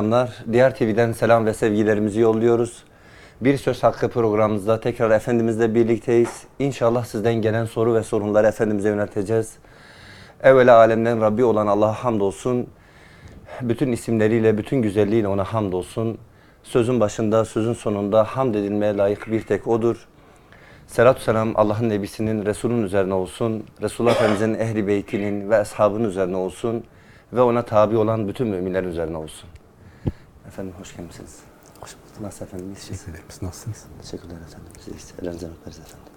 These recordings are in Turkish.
Selamlar. Diğer TV'den selam ve sevgilerimizi yolluyoruz. Bir Söz Hakkı programımızda tekrar Efendimizle birlikteyiz. İnşallah sizden gelen soru ve sorunları Efendimiz'e yönelteceğiz. Evvela alemden Rabbi olan Allah'a hamdolsun. Bütün isimleriyle, bütün güzelliğiyle ona hamdolsun. Sözün başında, sözün sonunda hamd edilmeye layık bir tek O'dur. Selatü selam Allah'ın Nebisinin, Resul'ün üzerine olsun. Resulullah Efendimiz'in ehli beytinin ve ashabının üzerine olsun. Ve ona tabi olan bütün müminlerin üzerine olsun. Efendim hoş geldiniz. Hoş bulduk. Nasıl efendim? İyisiniz? Teşekkür ederim. Siz nasılsınız? Teşekkürler efendim. Siz ellerinize öperiz efendim.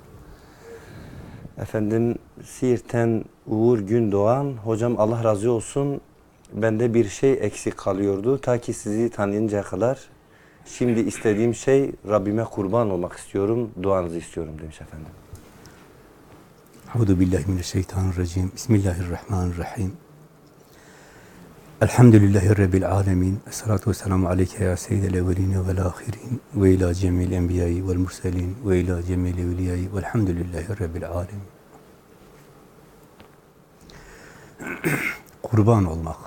Efendim Siirt'ten Uğur Gündoğan. Hocam Allah razı olsun. Bende bir şey eksik kalıyordu. Ta ki sizi tanıyıncaya kadar. Şimdi istediğim şey Rabbime kurban olmak istiyorum. Duanızı istiyorum demiş efendim. Euzu billahi mineşşeytanirracim. Bismillahirrahmanirrahim. Elhamdülillahi Rabbil alemin. Esselatu vesselamu aleyke ya seyyidel evveline vel ahirin. Ve ila cemil enbiyayı vel murselin. Ve ila cemil evliyayı. Velhamdülillahi Rabbil alemin. Kurban olmak.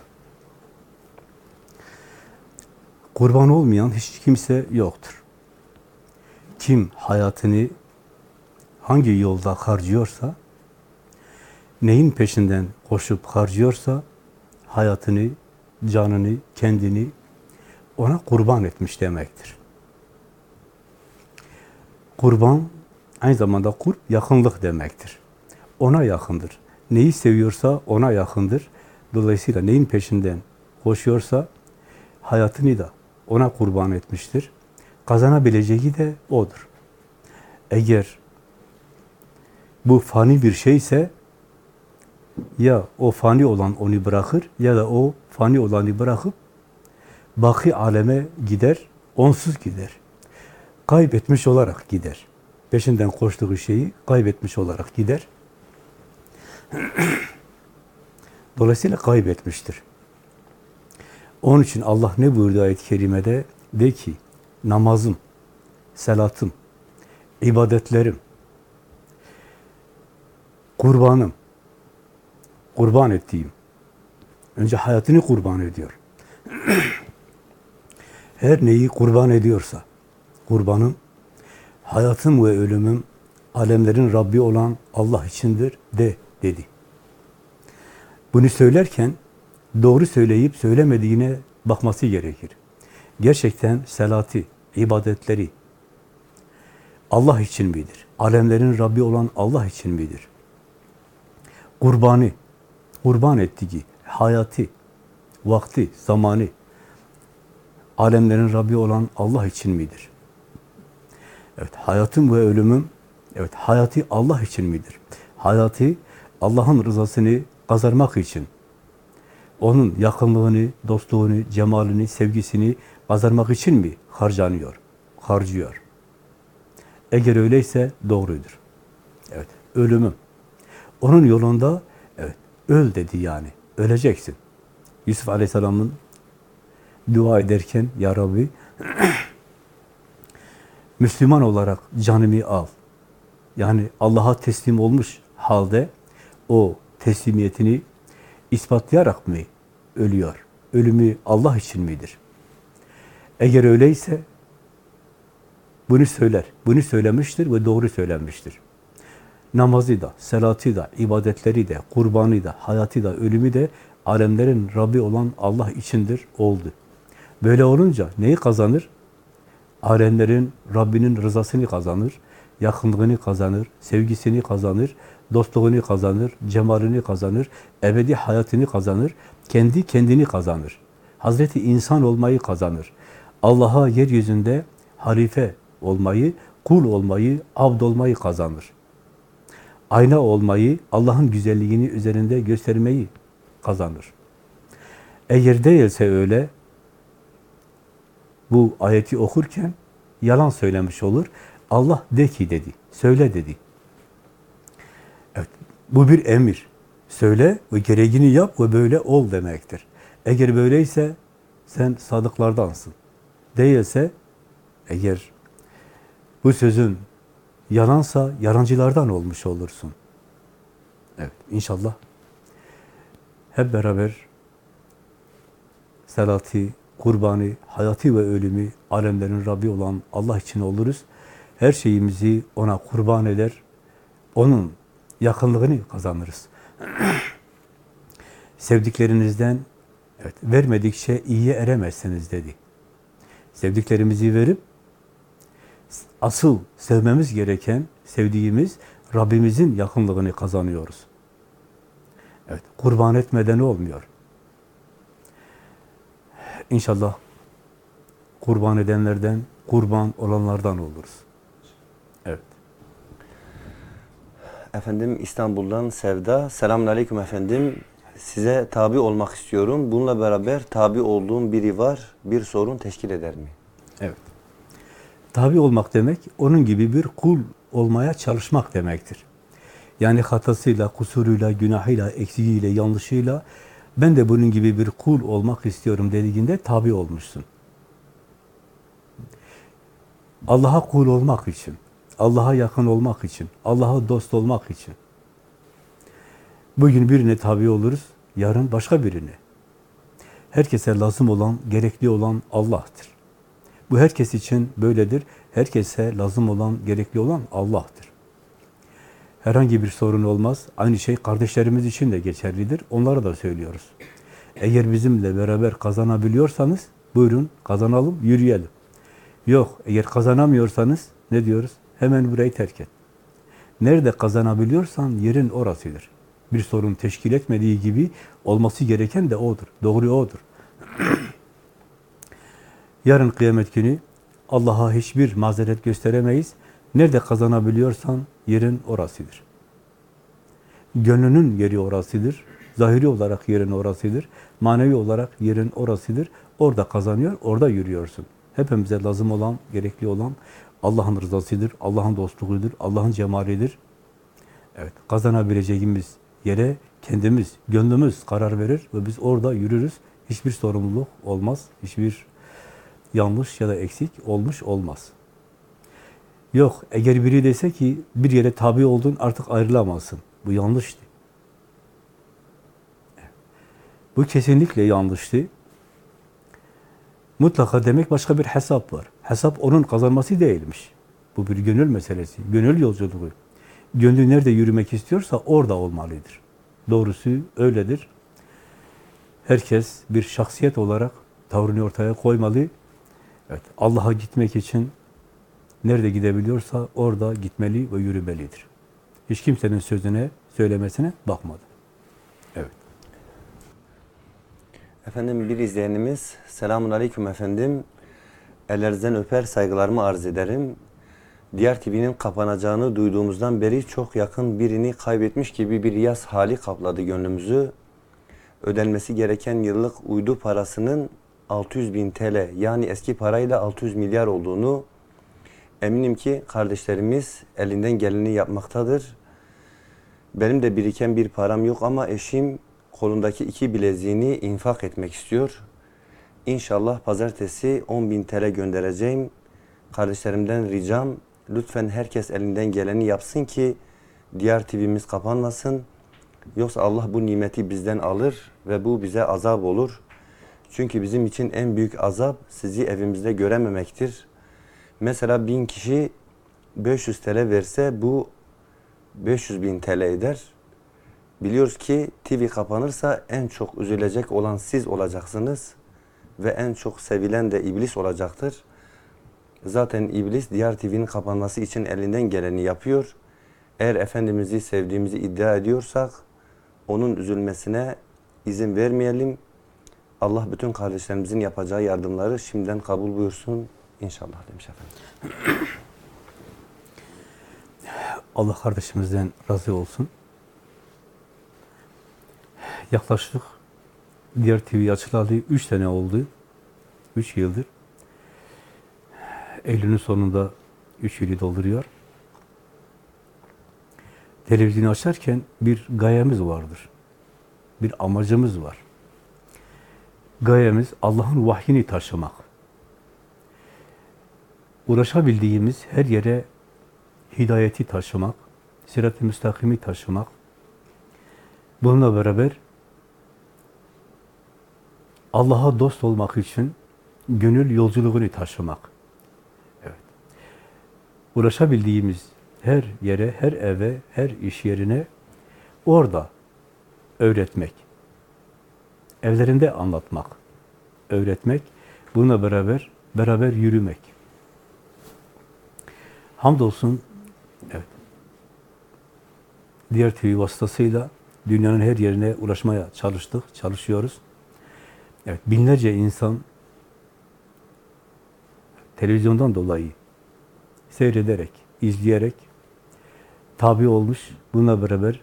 Kurban olmayan hiç kimse yoktur. Kim hayatını hangi yolda harcıyorsa, neyin peşinden koşup harcıyorsa, hayatını, canını, kendini ona kurban etmiş demektir. Kurban, aynı zamanda kurb, yakınlık demektir. Ona yakındır. Neyi seviyorsa ona yakındır. Dolayısıyla neyin peşinden koşuyorsa, hayatını da ona kurban etmiştir. Kazanabileceği de odur. Eğer bu fani bir şeyse ya o fani olan onu bırakır ya da o fani olanı bırakıp baki aleme gider, onsuz gider. Kaybetmiş olarak gider. Peşinden koştuğu şeyi kaybetmiş olarak gider. Dolayısıyla kaybetmiştir. Onun için Allah ne buyurdu ayet-i kerimede? De ki, namazım, selatım, ibadetlerim, kurbanım, kurban ettiğim. Önce hayatını kurban ediyor. Her neyi kurban ediyorsa, kurbanım, hayatım ve ölümüm, alemlerin Rabbi olan Allah içindir de dedi. Bunu söylerken doğru söyleyip söylemediğine bakması gerekir. Gerçekten selati, ibadetleri Allah için midir? Alemlerin Rabbi olan Allah için midir? Kurbanı, kurban ettiği hayatı, vakti, zamanı alemlerin Rabbi olan Allah için midir? Evet, hayatım ve ölümüm evet hayatı Allah için midir? Hayatı Allah'ın rızasını kazanmak için onun yakınlığını, dostluğunu, cemalini, sevgisini kazanmak için mi harcanıyor, harcıyor? Eğer öyleyse doğrudur. Evet, ölümüm. Onun yolunda, öl dedi yani, öleceksin. Yusuf Aleyhisselam'ın dua ederken, Ya Rabbi, Müslüman olarak canımı al. Yani Allah'a teslim olmuş halde o teslimiyetini ispatlayarak mı ölüyor? Ölümü Allah için midir? Eğer öyleyse bunu söyler. Bunu söylemiştir ve doğru söylenmiştir. Namazı da, salatı da, ibadetleri de, kurbanı da, hayatı da, ölümü de alemlerin Rabbi olan Allah içindir oldu. Böyle olunca neyi kazanır? Alemlerin Rabbinin rızasını kazanır, yakınlığını kazanır, sevgisini kazanır, dostluğunu kazanır, cemalini kazanır, ebedi hayatını kazanır, kendi kendini kazanır. Hazreti insan olmayı kazanır. Allah'a yeryüzünde halife olmayı, kul olmayı, abd olmayı kazanır. Ayna olmayı, Allah'ın güzelliğini üzerinde göstermeyi kazanır. Eğer değilse öyle, bu ayeti okurken yalan söylemiş olur. Allah de ki dedi, söyle dedi. Evet, bu bir emir. Söyle ve gereğini yap ve böyle ol demektir. Eğer böyleyse sen sadıklardansın. Değilse eğer bu sözün yalansa yalancılardan olmuş olursun. Evet inşallah hep beraber salati kurbanı, hayatı ve ölümü alemlerin Rabbi olan Allah için oluruz. Her şeyimizi ona kurban eder, onun yakınlığını kazanırız. Sevdiklerinizden evet, vermedikçe iyiye eremezsiniz dedi. Sevdiklerimizi verip asıl sevmemiz gereken, sevdiğimiz Rabbimizin yakınlığını kazanıyoruz. Evet, kurban etmeden olmuyor. İnşallah kurban edenlerden, kurban olanlardan oluruz. Evet. Efendim İstanbul'dan Sevda. Selamun Aleyküm efendim. Size tabi olmak istiyorum. Bununla beraber tabi olduğum biri var. Bir sorun teşkil eder mi? Tabi olmak demek, onun gibi bir kul olmaya çalışmak demektir. Yani hatasıyla, kusuruyla, günahıyla, eksiğiyle, yanlışıyla ben de bunun gibi bir kul olmak istiyorum dediğinde tabi olmuşsun. Allah'a kul olmak için, Allah'a yakın olmak için, Allah'a dost olmak için. Bugün birine tabi oluruz, yarın başka birine. Herkese lazım olan, gerekli olan Allah'tır. Bu herkes için böyledir. Herkese lazım olan, gerekli olan Allah'tır. Herhangi bir sorun olmaz. Aynı şey kardeşlerimiz için de geçerlidir. Onlara da söylüyoruz. Eğer bizimle beraber kazanabiliyorsanız buyurun kazanalım, yürüyelim. Yok, eğer kazanamıyorsanız ne diyoruz? Hemen burayı terk et. Nerede kazanabiliyorsan yerin orasıdır. Bir sorun teşkil etmediği gibi olması gereken de odur. Doğru odur. Yarın kıyamet günü Allah'a hiçbir mazeret gösteremeyiz. Nerede kazanabiliyorsan yerin orasıdır. Gönlünün yeri orasıdır. Zahiri olarak yerin orasıdır. Manevi olarak yerin orasıdır. Orada kazanıyor, orada yürüyorsun. Hepimize lazım olan, gerekli olan Allah'ın rızasıdır, Allah'ın dostluğudur, Allah'ın cemalidir. Evet, kazanabileceğimiz yere kendimiz, gönlümüz karar verir ve biz orada yürürüz. Hiçbir sorumluluk olmaz, hiçbir yanlış ya da eksik olmuş olmaz. Yok, eğer biri dese ki bir yere tabi oldun artık ayrılamazsın. Bu yanlıştı. Bu kesinlikle yanlıştı. Mutlaka demek başka bir hesap var. Hesap onun kazanması değilmiş. Bu bir gönül meselesi, gönül yolculuğu. Gönlü nerede yürümek istiyorsa orada olmalıdır. Doğrusu öyledir. Herkes bir şahsiyet olarak tavrını ortaya koymalı. Evet, Allah'a gitmek için nerede gidebiliyorsa orada gitmeli ve yürümelidir. Hiç kimsenin sözüne, söylemesine bakmadı. Evet. Efendim bir izleyenimiz, selamun aleyküm efendim. Ellerinizden öper saygılarımı arz ederim. Diğer TV'nin kapanacağını duyduğumuzdan beri çok yakın birini kaybetmiş gibi bir yaz hali kapladı gönlümüzü. Ödenmesi gereken yıllık uydu parasının 600 bin TL yani eski parayla 600 milyar olduğunu eminim ki kardeşlerimiz elinden geleni yapmaktadır. Benim de biriken bir param yok ama eşim kolundaki iki bileziğini infak etmek istiyor. İnşallah pazartesi 10 bin TL göndereceğim. Kardeşlerimden ricam lütfen herkes elinden geleni yapsın ki diğer TV'miz kapanmasın. Yoksa Allah bu nimeti bizden alır ve bu bize azap olur. Çünkü bizim için en büyük azap sizi evimizde görememektir. Mesela bin kişi 500 TL verse bu 500 bin TL eder. Biliyoruz ki TV kapanırsa en çok üzülecek olan siz olacaksınız ve en çok sevilen de iblis olacaktır. Zaten iblis diğer TV'nin kapanması için elinden geleni yapıyor. Eğer Efendimiz'i sevdiğimizi iddia ediyorsak onun üzülmesine izin vermeyelim. Allah bütün kardeşlerimizin yapacağı yardımları şimdiden kabul buyursun inşallah demiş efendim. Allah kardeşimizden razı olsun. Yaklaşık diğer TV açılalı üç sene oldu. Üç yıldır. Eylül'ün sonunda üç yılı dolduruyor. Televizyonu açarken bir gayemiz vardır. Bir amacımız var. Gayemiz Allah'ın vahyini taşımak. Uğraşabildiğimiz her yere hidayeti taşımak, sirat-ı müstakimi taşımak. Bununla beraber Allah'a dost olmak için gönül yolculuğunu taşımak. Evet. Ulaşabildiğimiz her yere, her eve, her iş yerine orada öğretmek. Evlerinde anlatmak, öğretmek. Bununla beraber, beraber yürümek. Hamdolsun, evet, diğer TV vasıtasıyla dünyanın her yerine ulaşmaya çalıştık, çalışıyoruz. Evet, binlerce insan televizyondan dolayı seyrederek, izleyerek tabi olmuş. Bununla beraber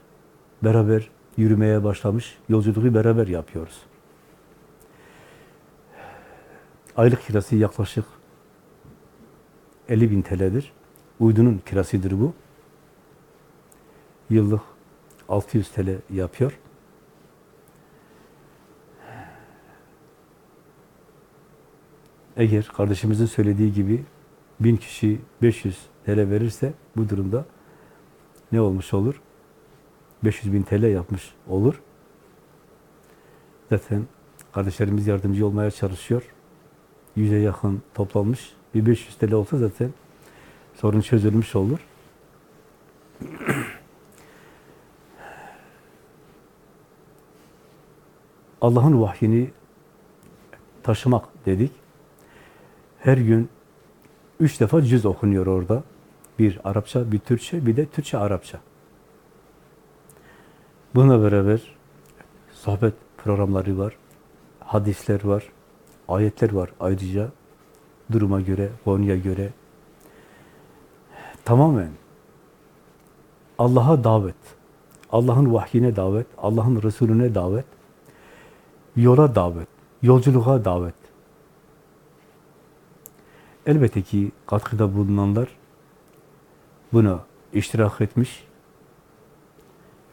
beraber yürümeye başlamış. Yolculuğu beraber yapıyoruz. Aylık kirası yaklaşık 50 bin TL'dir. Uydunun kirasıdır bu. Yıllık 600 TL yapıyor. Eğer kardeşimizin söylediği gibi bin kişi 500 TL verirse bu durumda ne olmuş olur? 500 bin TL yapmış olur. Zaten kardeşlerimiz yardımcı olmaya çalışıyor. Yüze yakın toplanmış. Bir 500 TL olsa zaten sorun çözülmüş olur. Allah'ın vahyini taşımak dedik. Her gün üç defa cüz okunuyor orada. Bir Arapça, bir Türkçe, bir de Türkçe Arapça. Bununla beraber sohbet programları var, hadisler var, ayetler var ayrıca. Duruma göre, konuya göre. Tamamen Allah'a davet, Allah'ın vahyine davet, Allah'ın Resulüne davet, yola davet, yolculuğa davet. Elbette ki katkıda bulunanlar buna iştirak etmiş.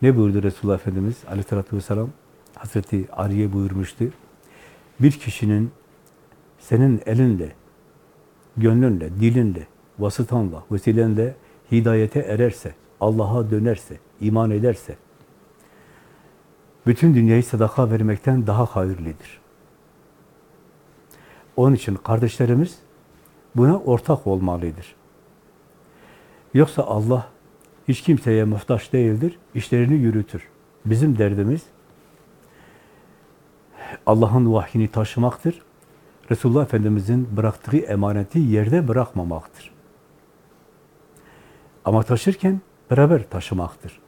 Ne buyurdu Resulullah Efendimiz aleyhissalatü vesselam? Hazreti Ali'ye buyurmuştu. Bir kişinin senin elinle, gönlünle, dilinle, vasıtanla, vesilenle hidayete ererse, Allah'a dönerse, iman ederse, bütün dünyayı sadaka vermekten daha hayırlıdır. Onun için kardeşlerimiz buna ortak olmalıdır. Yoksa Allah hiç kimseye muhtaç değildir, işlerini yürütür. Bizim derdimiz Allah'ın vahyini taşımaktır. Resulullah Efendimiz'in bıraktığı emaneti yerde bırakmamaktır. Ama taşırken beraber taşımaktır.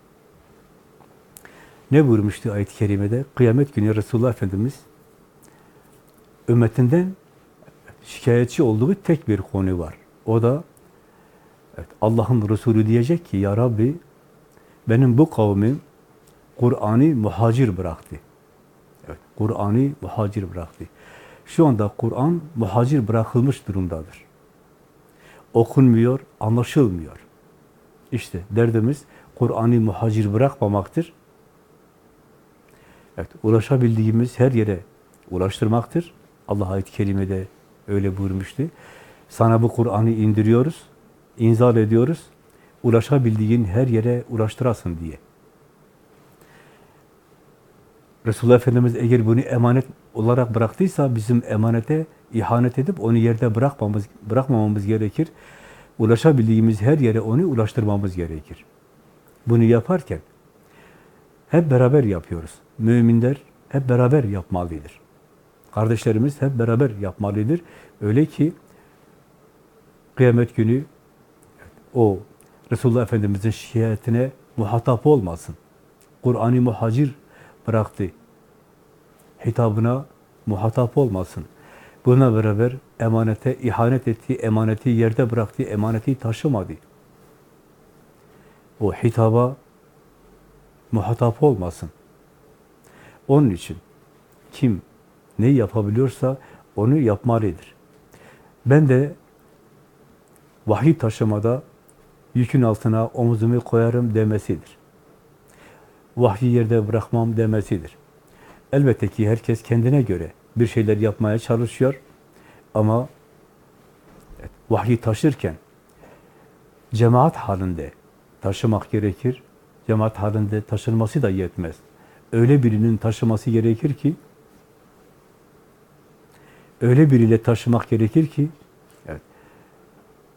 Ne buyurmuştu ayet-i kerimede? Kıyamet günü Resulullah Efendimiz ümmetinden şikayetçi olduğu tek bir konu var. O da evet, Allah'ın Resulü diyecek ki Ya Rabbi benim bu kavmim Kur'an'ı muhacir bıraktı. Evet, Kur'an'ı muhacir bıraktı. Şu anda Kur'an muhacir bırakılmış durumdadır. Okunmuyor, anlaşılmıyor. İşte derdimiz Kur'an'ı muhacir bırakmamaktır. Evet, ulaşabildiğimiz her yere ulaştırmaktır. Allah ayet-i kerimede öyle buyurmuştu. Sana bu Kur'an'ı indiriyoruz, inzal ediyoruz. Ulaşabildiğin her yere ulaştırasın diye. Resulullah Efendimiz eğer bunu emanet olarak bıraktıysa bizim emanete ihanet edip onu yerde bırakmamız, bırakmamamız gerekir. Ulaşabildiğimiz her yere onu ulaştırmamız gerekir. Bunu yaparken hep beraber yapıyoruz. Müminler hep beraber yapmalıdır. Kardeşlerimiz hep beraber yapmalıdır. Öyle ki kıyamet günü o Resulullah Efendimiz'in şikayetine muhatap olmasın. Kur'an-ı muhacir bıraktı. Hitabına muhatap olmasın. Buna beraber emanete ihanet etti, emaneti yerde bıraktı, emaneti taşımadı. O hitaba muhatap olmasın. Onun için kim ne yapabiliyorsa onu yapmalıdır. Ben de vahiy taşımada yükün altına omuzumu koyarım demesidir. Vahyi yerde bırakmam demesidir. Elbette ki herkes kendine göre bir şeyler yapmaya çalışıyor ama evet, vahyi taşırken cemaat halinde taşımak gerekir. Cemaat halinde taşınması da yetmez. Öyle birinin taşıması gerekir ki öyle biriyle taşımak gerekir ki evet,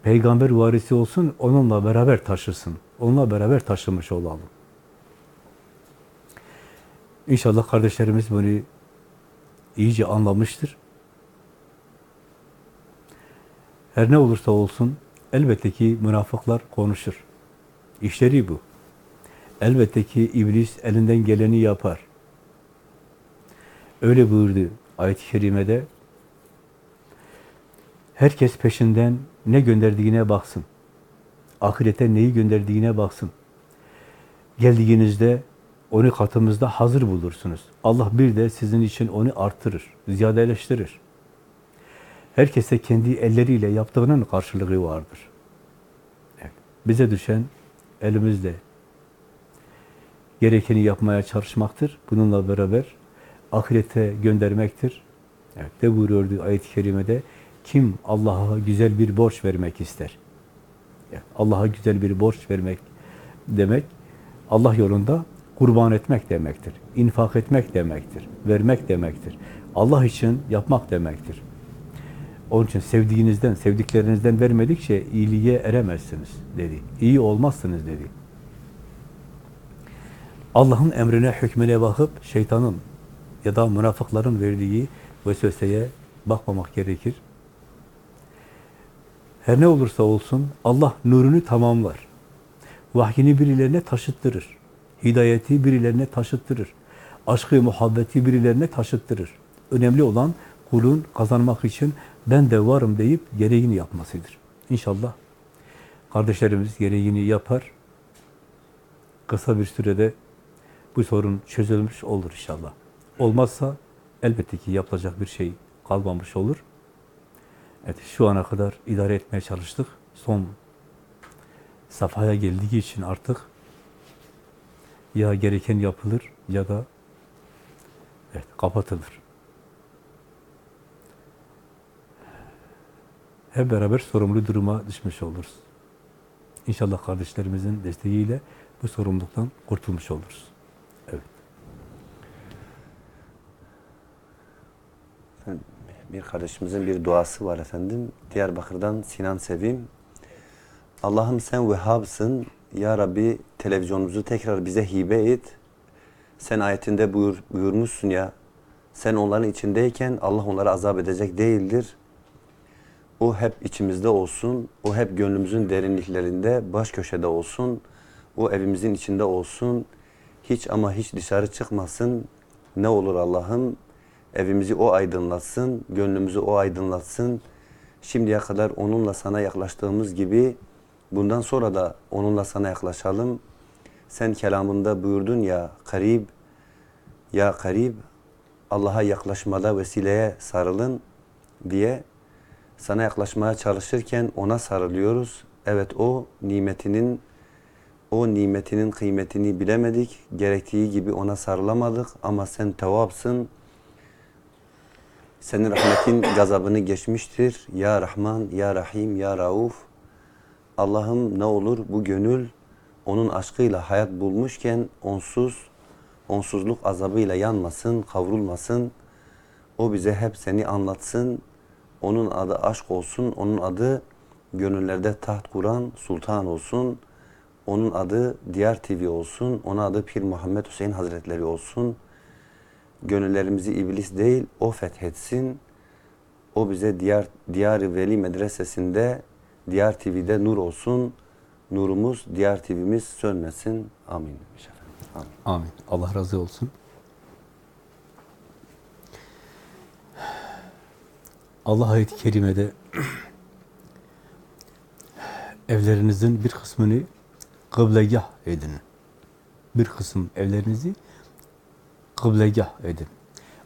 peygamber varisi olsun, onunla beraber taşısın. Onunla beraber taşımış olalım. İnşallah kardeşlerimiz bunu iyice anlamıştır. Her ne olursa olsun elbette ki münafıklar konuşur. İşleri bu. Elbette ki iblis elinden geleni yapar. Öyle buyurdu ayet-i kerimede. Herkes peşinden ne gönderdiğine baksın. Ahirete neyi gönderdiğine baksın. Geldiğinizde onu katımızda hazır bulursunuz. Allah bir de sizin için onu artırır, ziyadeleştirir. Herkese kendi elleriyle yaptığının karşılığı vardır. Evet. Bize düşen elimizde gerekeni yapmaya çalışmaktır. Bununla beraber ahirete göndermektir. Evet, de buyuruyordu ayet-i kerimede. Kim Allah'a güzel bir borç vermek ister? Evet, Allah'a güzel bir borç vermek demek, Allah yolunda kurban etmek demektir. İnfak etmek demektir. Vermek demektir. Allah için yapmak demektir. Onun için sevdiğinizden, sevdiklerinizden vermedikçe iyiliğe eremezsiniz dedi. İyi olmazsınız dedi. Allah'ın emrine, hükmüne bakıp şeytanın ya da münafıkların verdiği vesveseye bakmamak gerekir. Her ne olursa olsun Allah nurunu tamamlar. Vahyini birilerine taşıttırır. Hidayeti birilerine taşıttırır. Aşkı, muhabbeti birilerine taşıttırır. Önemli olan kulun kazanmak için ben de varım deyip gereğini yapmasıdır. İnşallah kardeşlerimiz gereğini yapar. Kısa bir sürede bu sorun çözülmüş olur inşallah. Olmazsa elbette ki yapılacak bir şey kalmamış olur. Evet, şu ana kadar idare etmeye çalıştık. Son safhaya geldiği için artık ya gereken yapılır ya da evet, kapatılır. Hep beraber sorumlu duruma düşmüş oluruz. İnşallah kardeşlerimizin desteğiyle bu sorumluluktan kurtulmuş oluruz. Evet. Bir kardeşimizin bir duası var efendim. Diyarbakır'dan Sinan Sevim. Allah'ım sen Vehhab'sın. Ya Rabbi televizyonumuzu tekrar bize hibe et. Sen ayetinde buyur, buyurmuşsun ya. Sen onların içindeyken Allah onları azap edecek değildir. O hep içimizde olsun. O hep gönlümüzün derinliklerinde, baş köşede olsun. O evimizin içinde olsun. Hiç ama hiç dışarı çıkmasın. Ne olur Allah'ım evimizi o aydınlatsın, gönlümüzü o aydınlatsın. Şimdiye kadar onunla sana yaklaştığımız gibi bundan sonra da onunla sana yaklaşalım. Sen kelamında buyurdun ya karib, ya karib Allah'a yaklaşmada vesileye sarılın diye sana yaklaşmaya çalışırken ona sarılıyoruz. Evet o nimetinin o nimetinin kıymetini bilemedik. Gerektiği gibi ona sarılamadık ama sen tevapsın. Senin rahmetin gazabını geçmiştir. Ya Rahman, Ya Rahim, Ya Rauf. Allah'ım ne olur bu gönül onun aşkıyla hayat bulmuşken onsuz, onsuzluk azabıyla yanmasın, kavrulmasın. O bize hep seni anlatsın. Onun adı aşk olsun, onun adı gönüllerde taht kuran sultan olsun. Onun adı Diyar TV olsun, onun adı Pir Muhammed Hüseyin Hazretleri olsun. Gönüllerimizi iblis değil, o fethetsin. O bize Diyar, Diyar Veli Medresesi'nde, Diyar TV'de nur olsun. Nurumuz, Diyar TV'miz sönmesin. Amin. Amin. Amin. Allah razı olsun. Allah ayet-i kerimede evlerinizin bir kısmını kıblegah edin. Bir kısım evlerinizi kıblegah edin.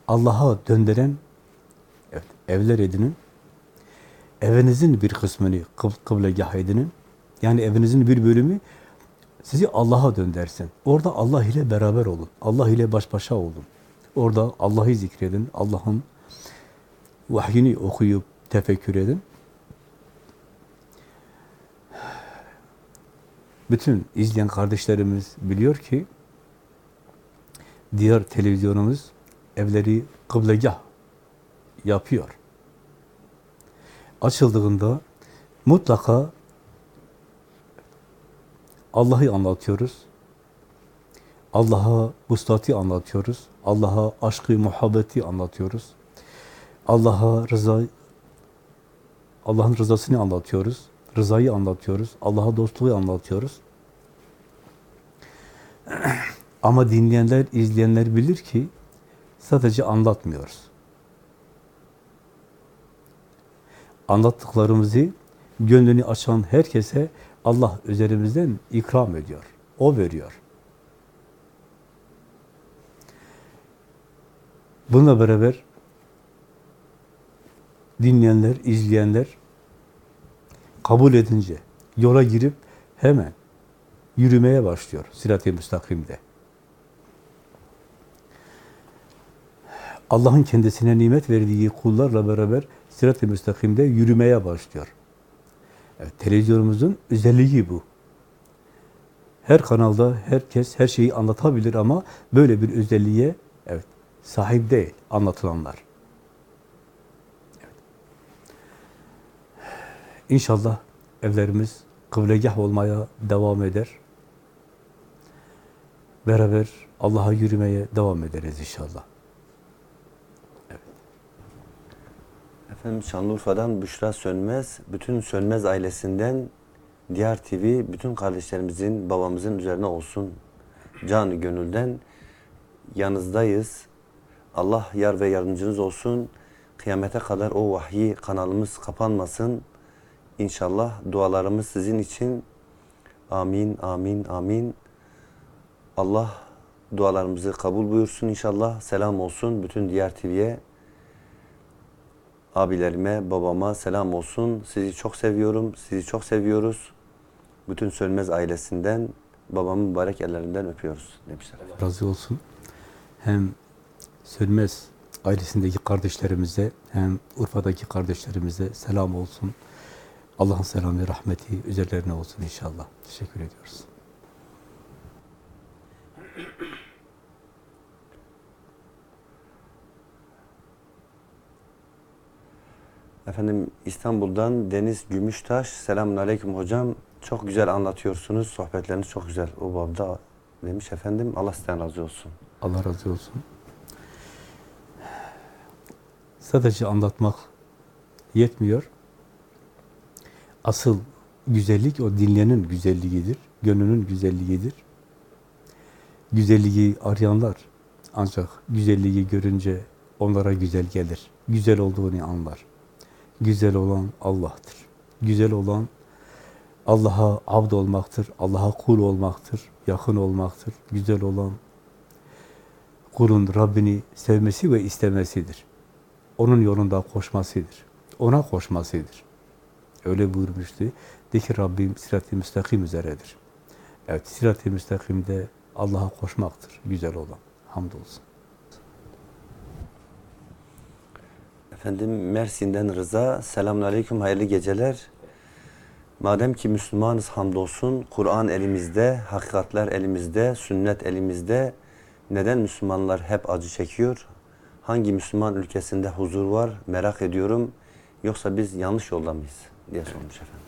Allah'a döndüren evet, evler edinin. Evinizin bir kısmını kıb kıblegah edinin. Yani evinizin bir bölümü sizi Allah'a döndersin. Orada Allah ile beraber olun. Allah ile baş başa olun. Orada Allah'ı zikredin. Allah'ın vahyini okuyup tefekkür edin. Bütün izleyen kardeşlerimiz biliyor ki diğer televizyonumuz evleri kıblegah yapıyor. açıldığında mutlaka Allah'ı anlatıyoruz. Allah'a vuslatı anlatıyoruz. Allah'a aşkı, muhabbeti anlatıyoruz. Allah'a rıza Allah'ın rızasını anlatıyoruz. Rızayı anlatıyoruz. Allah'a dostluğu anlatıyoruz. Ama dinleyenler, izleyenler bilir ki sadece anlatmıyoruz. Anlattıklarımızı gönlünü açan herkese Allah üzerimizden ikram ediyor. O veriyor. Bununla beraber dinleyenler, izleyenler kabul edince yola girip hemen yürümeye başlıyor sirat-i müstakimde. Allah'ın kendisine nimet verdiği kullarla beraber sirat-i müstakimde yürümeye başlıyor. Evet, televizyonumuzun özelliği bu. Her kanalda herkes her şeyi anlatabilir ama böyle bir özelliğe evet sahip değil anlatılanlar. Evet. İnşallah evlerimiz kıblegah olmaya devam eder. Beraber Allah'a yürümeye devam ederiz inşallah. Efendim Şanlıurfa'dan Büşra Sönmez, bütün Sönmez ailesinden Diğer TV bütün kardeşlerimizin, babamızın üzerine olsun. Canı gönülden yanınızdayız. Allah yar ve yardımcınız olsun. Kıyamete kadar o vahyi kanalımız kapanmasın. İnşallah dualarımız sizin için. Amin, amin, amin. Allah dualarımızı kabul buyursun inşallah. Selam olsun bütün diğer TV'ye. Abilerime, babama selam olsun. Sizi çok seviyorum, sizi çok seviyoruz. Bütün Sönmez ailesinden, babamın mübarek ellerinden öpüyoruz demişler. razı olsun. Hem Sönmez ailesindeki kardeşlerimize hem Urfa'daki kardeşlerimize selam olsun. Allah'ın selamı, rahmeti üzerlerine olsun inşallah. Teşekkür ediyoruz. Efendim İstanbul'dan Deniz Gümüştaş. Selamun Aleyküm hocam. Çok güzel anlatıyorsunuz. Sohbetleriniz çok güzel o babda demiş efendim. Allah sizden razı olsun. Allah razı olsun. Sadece anlatmak yetmiyor. Asıl güzellik o dinleyenin güzelliğidir. Gönlünün güzelliğidir. Güzelliği arayanlar ancak güzelliği görünce onlara güzel gelir. Güzel olduğunu anlar. Güzel olan Allah'tır. Güzel olan Allah'a abd olmaktır, Allah'a kul olmaktır, yakın olmaktır. Güzel olan kulun Rabbini sevmesi ve istemesidir. Onun yolunda koşmasıdır. Ona koşmasıdır. Öyle buyurmuştu. De ki Rabbim sirat-i müstakim üzeredir. Evet, sirat-i müstakimde Allah'a koşmaktır güzel olan. Hamdolsun. Efendim Mersin'den Rıza. Selamun Aleyküm, hayırlı geceler. Madem ki Müslümanız hamdolsun, Kur'an elimizde, hakikatler elimizde, sünnet elimizde. Neden Müslümanlar hep acı çekiyor? Hangi Müslüman ülkesinde huzur var merak ediyorum. Yoksa biz yanlış yolda mıyız? diye sormuş efendim.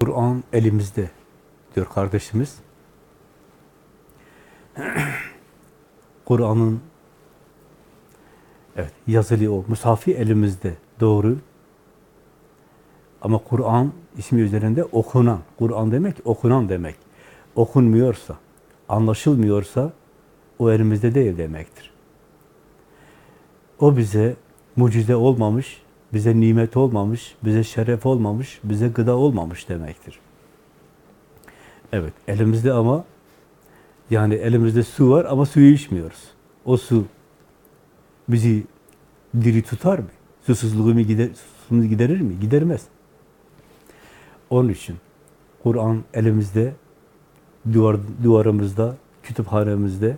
Kur'an elimizde diyor kardeşimiz. Kur'an'ın evet yazılı o, musafi elimizde doğru. Ama Kur'an ismi üzerinde okunan, Kur'an demek okunan demek. Okunmuyorsa, anlaşılmıyorsa o elimizde değil demektir. O bize mucize olmamış, bize nimet olmamış, bize şeref olmamış, bize gıda olmamış demektir. Evet, elimizde ama yani elimizde su var ama suyu içmiyoruz. O su bizi diri tutar mı? Susuzluğumu gider, susuzluğumu giderir mi? Gidermez. Onun için Kur'an elimizde, duvar, duvarımızda, kütüphanemizde,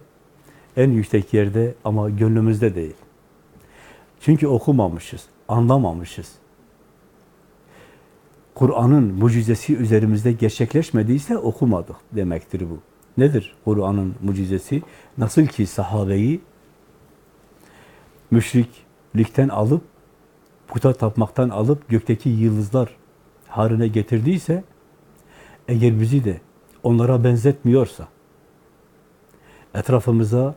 en yüksek yerde ama gönlümüzde değil. Çünkü okumamışız, anlamamışız. Kur'an'ın mucizesi üzerimizde gerçekleşmediyse okumadık demektir bu. Nedir Kur'an'ın mucizesi? Nasıl ki sahabeyi müşriklikten alıp puta tapmaktan alıp gökteki yıldızlar haline getirdiyse, eğer bizi de onlara benzetmiyorsa, etrafımıza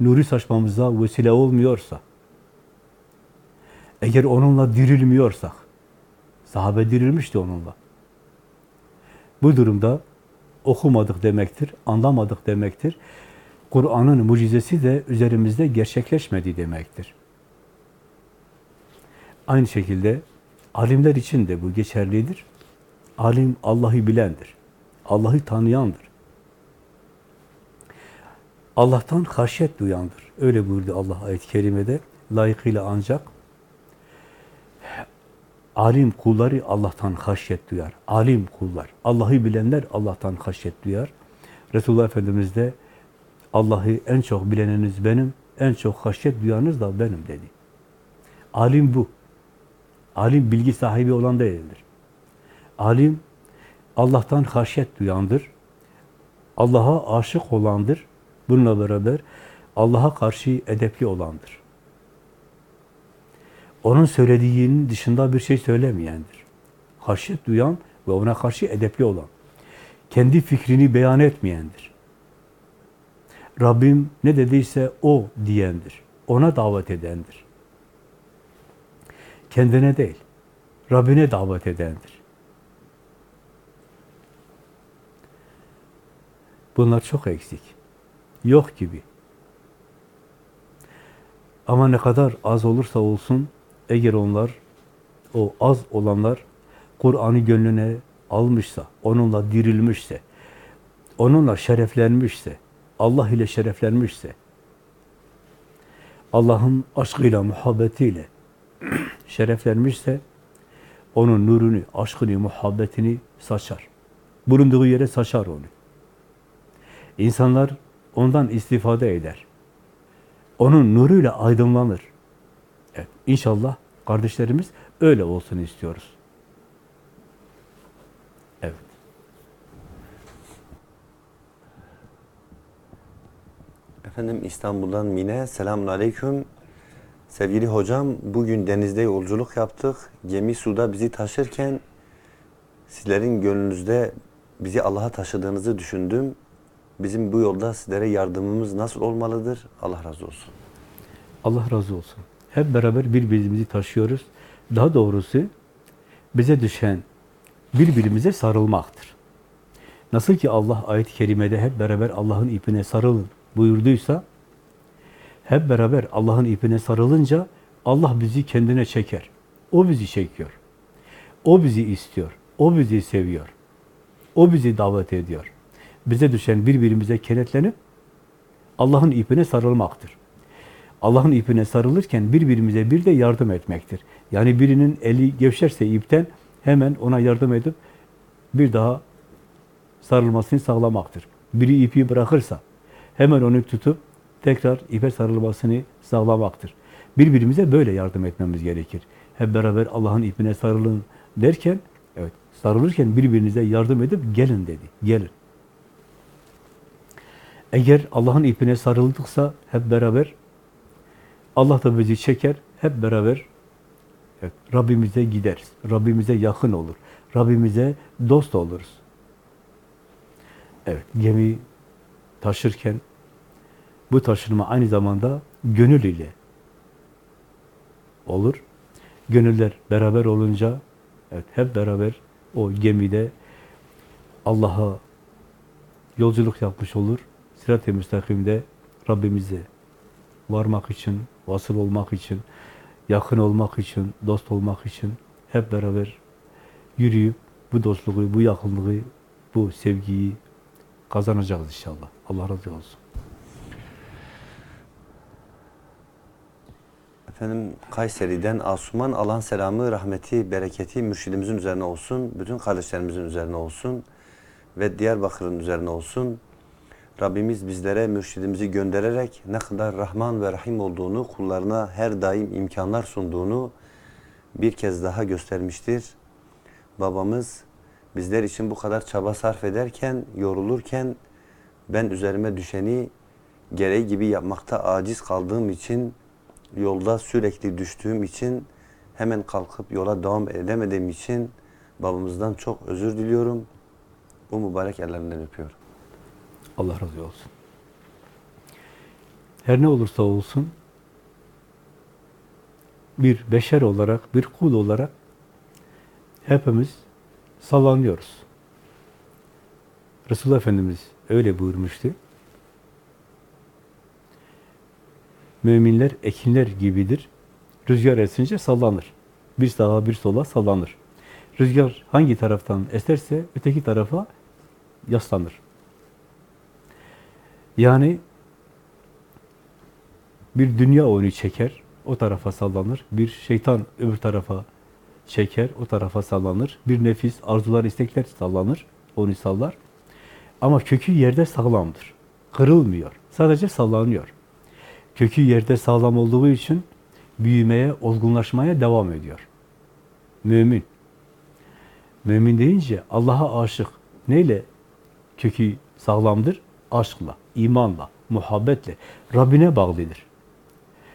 nuri saçmamıza vesile olmuyorsa, eğer onunla dirilmiyorsak, sahabe dirilmişti onunla. Bu durumda okumadık demektir, anlamadık demektir. Kur'an'ın mucizesi de üzerimizde gerçekleşmedi demektir. Aynı şekilde alimler için de bu geçerlidir. Alim Allah'ı bilendir. Allah'ı tanıyandır. Allah'tan haşyet duyandır. Öyle buyurdu Allah ayet-i kerimede. Layıkıyla ancak alim kulları Allah'tan haşyet duyar. Alim kullar. Allah'ı bilenler Allah'tan haşyet duyar. Resulullah Efendimiz de Allah'ı en çok bileniniz benim, en çok haşyet duyanınız da benim dedi. Alim bu. Alim bilgi sahibi olan değildir. Alim Allah'tan haşyet duyandır. Allah'a aşık olandır. Bununla beraber Allah'a karşı edepli olandır. Onun söylediğinin dışında bir şey söylemeyendir. Haşyet duyan ve ona karşı edepli olan. Kendi fikrini beyan etmeyendir. Rabbim ne dediyse o diyendir. Ona davet edendir. Kendine değil, Rabbine davet edendir. Bunlar çok eksik. Yok gibi. Ama ne kadar az olursa olsun, eğer onlar, o az olanlar, Kur'an'ı gönlüne almışsa, onunla dirilmişse, onunla şereflenmişse, Allah ile şereflenmişse, Allah'ın aşkıyla, muhabbetiyle şereflenmişse, onun nurunu, aşkını, muhabbetini saçar. Bulunduğu yere saçar onu. İnsanlar ondan istifade eder. Onun nuruyla aydınlanır. Evet, inşallah kardeşlerimiz öyle olsun istiyoruz. Efendim İstanbul'dan Mine. Selamun Aleyküm. Sevgili hocam, bugün denizde yolculuk yaptık. Gemi suda bizi taşırken sizlerin gönlünüzde bizi Allah'a taşıdığınızı düşündüm. Bizim bu yolda sizlere yardımımız nasıl olmalıdır? Allah razı olsun. Allah razı olsun. Hep beraber birbirimizi taşıyoruz. Daha doğrusu bize düşen birbirimize sarılmaktır. Nasıl ki Allah ayet-i kerimede hep beraber Allah'ın ipine sarılın buyurduysa, hep beraber Allah'ın ipine sarılınca Allah bizi kendine çeker. O bizi çekiyor. O bizi istiyor. O bizi seviyor. O bizi davet ediyor. Bize düşen birbirimize kenetlenip Allah'ın ipine sarılmaktır. Allah'ın ipine sarılırken birbirimize bir de yardım etmektir. Yani birinin eli gevşerse ipten hemen ona yardım edip bir daha sarılmasını sağlamaktır. Biri ipi bırakırsa hemen onu tutup tekrar ipe sarılmasını sağlamaktır. Birbirimize böyle yardım etmemiz gerekir. Hep beraber Allah'ın ipine sarılın derken, evet sarılırken birbirinize yardım edip gelin dedi. Gelin. Eğer Allah'ın ipine sarıldıksa hep beraber Allah da bizi çeker, hep beraber evet, Rabbimize gideriz. Rabbimize yakın olur. Rabbimize dost oluruz. Evet, gemi taşırken bu taşınma aynı zamanda gönül ile olur. Gönüller beraber olunca evet, hep beraber o gemide Allah'a yolculuk yapmış olur. Sirat-i müstakimde Rabbimize varmak için, vasıl olmak için, yakın olmak için, dost olmak için hep beraber yürüyüp bu dostluğu, bu yakınlığı, bu sevgiyi kazanacağız inşallah. Allah razı olsun. Efendim Kayseri'den Asuman alan selamı, rahmeti, bereketi mürşidimizin üzerine olsun. Bütün kardeşlerimizin üzerine olsun. Ve Diyarbakır'ın üzerine olsun. Rabbimiz bizlere mürşidimizi göndererek ne kadar Rahman ve Rahim olduğunu, kullarına her daim imkanlar sunduğunu bir kez daha göstermiştir. Babamız bizler için bu kadar çaba sarf ederken, yorulurken ben üzerime düşeni gereği gibi yapmakta aciz kaldığım için, yolda sürekli düştüğüm için hemen kalkıp yola devam edemediğim için babamızdan çok özür diliyorum. Bu mübarek ellerinden öpüyorum. Allah razı olsun. Her ne olursa olsun bir beşer olarak, bir kul olarak hepimiz sallanıyoruz. Resulullah Efendimiz öyle buyurmuştu. Müminler ekinler gibidir. Rüzgar esince sallanır. Bir sağa bir sola sallanır. Rüzgar hangi taraftan eserse öteki tarafa yaslanır. Yani bir dünya oyunu çeker, o tarafa sallanır. Bir şeytan öbür tarafa çeker, o tarafa sallanır. Bir nefis, arzular, istekler sallanır, onu sallar. Ama kökü yerde sağlamdır. Kırılmıyor. Sadece sallanıyor. Kökü yerde sağlam olduğu için büyümeye, olgunlaşmaya devam ediyor. Mümin. Mümin deyince Allah'a aşık. Neyle kökü sağlamdır? Aşkla, imanla, muhabbetle. Rabbine bağlıdır.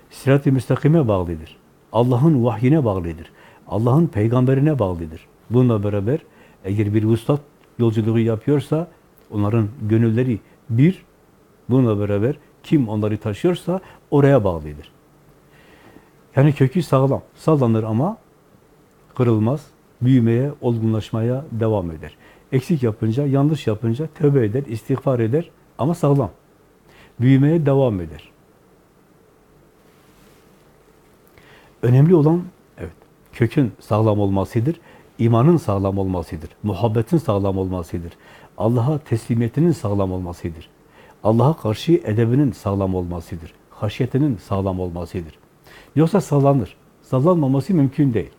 Sirat-i müstakime bağlıdır. Allah'ın vahyine bağlıdır. Allah'ın peygamberine bağlıdır. Bununla beraber eğer bir vuslat yolculuğu yapıyorsa onların gönülleri bir. Bununla beraber kim onları taşıyorsa oraya bağlıdır. Yani kökü sağlam. Sallanır ama kırılmaz. Büyümeye, olgunlaşmaya devam eder. Eksik yapınca, yanlış yapınca tövbe eder, istiğfar eder ama sağlam. Büyümeye devam eder. Önemli olan kökün sağlam olmasıdır, imanın sağlam olmasıdır, muhabbetin sağlam olmasıdır, Allah'a teslimiyetinin sağlam olmasıdır, Allah'a karşı edebinin sağlam olmasıdır, haşyetinin sağlam olmasıdır. Yoksa sallanır. Sallanmaması mümkün değil.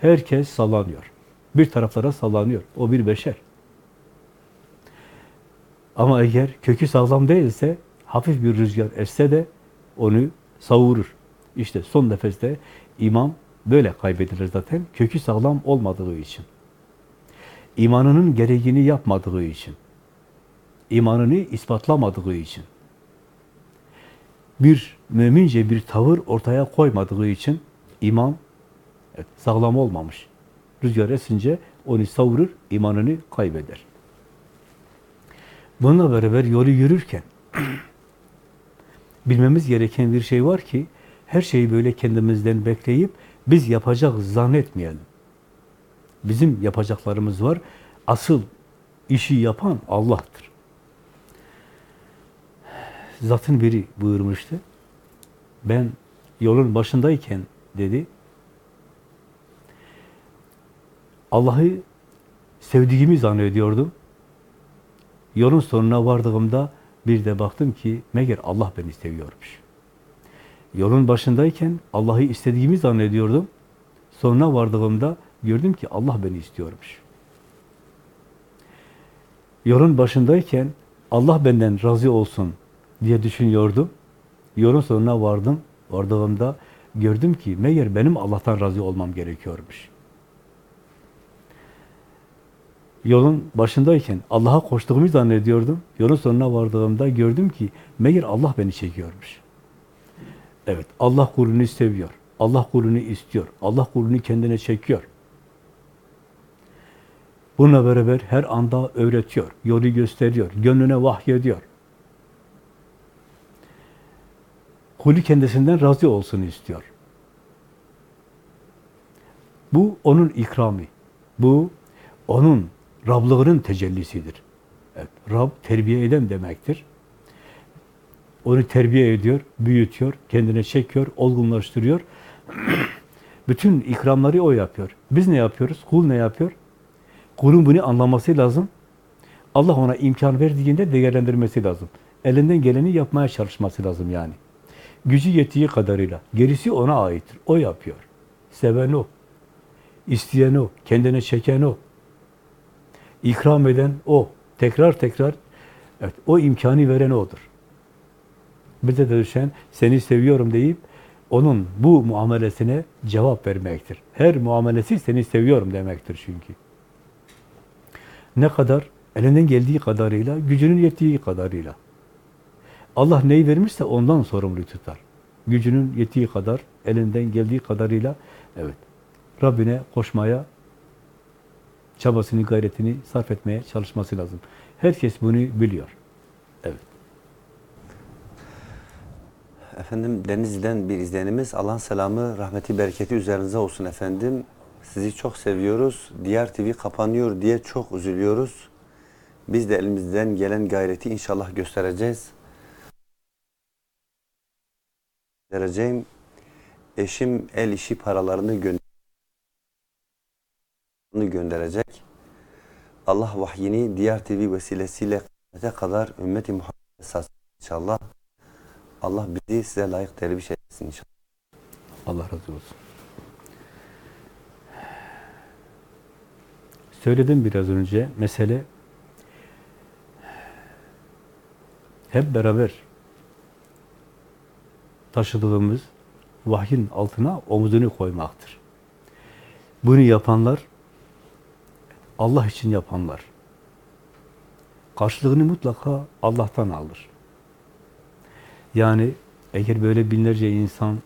Herkes sallanıyor. Bir taraflara sallanıyor. O bir beşer. Ama eğer kökü sağlam değilse, hafif bir rüzgar esse de onu savurur. İşte son nefeste iman böyle kaybedilir zaten. Kökü sağlam olmadığı için. İmanının gereğini yapmadığı için. İmanını ispatlamadığı için. Bir mümince bir tavır ortaya koymadığı için iman evet, sağlam olmamış. Rüzgar esince onu savurur, imanını kaybeder. Bununla beraber yolu yürürken bilmemiz gereken bir şey var ki her şeyi böyle kendimizden bekleyip biz yapacağız zannetmeyelim. Bizim yapacaklarımız var. Asıl işi yapan Allah'tır. Zatın biri buyurmuştu. Ben yolun başındayken dedi, Allah'ı sevdiğimi zannediyordum. Yolun sonuna vardığımda bir de baktım ki meğer Allah beni seviyormuş. Yolun başındayken Allah'ı istediğimi zannediyordum. Sonuna vardığımda gördüm ki Allah beni istiyormuş. Yolun başındayken Allah benden razı olsun diye düşünüyordum. Yolun sonuna vardım. Vardığımda gördüm ki meğer benim Allah'tan razı olmam gerekiyormuş. Yolun başındayken Allah'a koştuğumu zannediyordum. Yolun sonuna vardığımda gördüm ki meğer Allah beni çekiyormuş. Evet, Allah kulunu seviyor. Allah kulunu istiyor. Allah kulunu kendine çekiyor. Bununla beraber her anda öğretiyor, yolu gösteriyor, gönlüne vahyediyor. Kulü kendisinden razı olsun istiyor. Bu onun ikramı. Bu onun Rablığının tecellisidir. Evet, Rab terbiye eden demektir. Onu terbiye ediyor, büyütüyor, kendine çekiyor, olgunlaştırıyor. Bütün ikramları o yapıyor. Biz ne yapıyoruz? Kul ne yapıyor? Kulun bunu anlaması lazım. Allah ona imkan verdiğinde değerlendirmesi lazım. Elinden geleni yapmaya çalışması lazım yani. Gücü yettiği kadarıyla. Gerisi ona aittir. O yapıyor. Seven o. İsteyen o. Kendine çeken o. İkram eden o. Tekrar tekrar evet, o imkanı veren odur. Bize düşen seni seviyorum deyip onun bu muamelesine cevap vermektir. Her muamelesi seni seviyorum demektir çünkü. Ne kadar? Elinden geldiği kadarıyla, gücünün yettiği kadarıyla. Allah neyi vermişse ondan sorumlu tutar. Gücünün yettiği kadar, elinden geldiği kadarıyla Evet. Rabbine koşmaya, çabasını, gayretini sarf etmeye çalışması lazım. Herkes bunu biliyor. Evet. Efendim Denizli'den bir izleyenimiz Allah'ın selamı, rahmeti, bereketi üzerinize olsun efendim. Sizi çok seviyoruz. Diğer TV kapanıyor diye çok üzülüyoruz. Biz de elimizden gelen gayreti inşallah göstereceğiz. Göstereceğim. Eşim el işi paralarını gö- gönderecek. Allah vahyini diğer TV vesilesiyle kadar ümmeti Muhammed inşallah. Allah bizi size layık derviş etsin inşallah. Allah razı olsun. Söyledim biraz önce, mesele hep beraber taşıdığımız vahyin altına omuzunu koymaktır. Bunu yapanlar, Allah için yapanlar, karşılığını mutlaka Allah'tan alır. Yani eğer böyle binlerce insan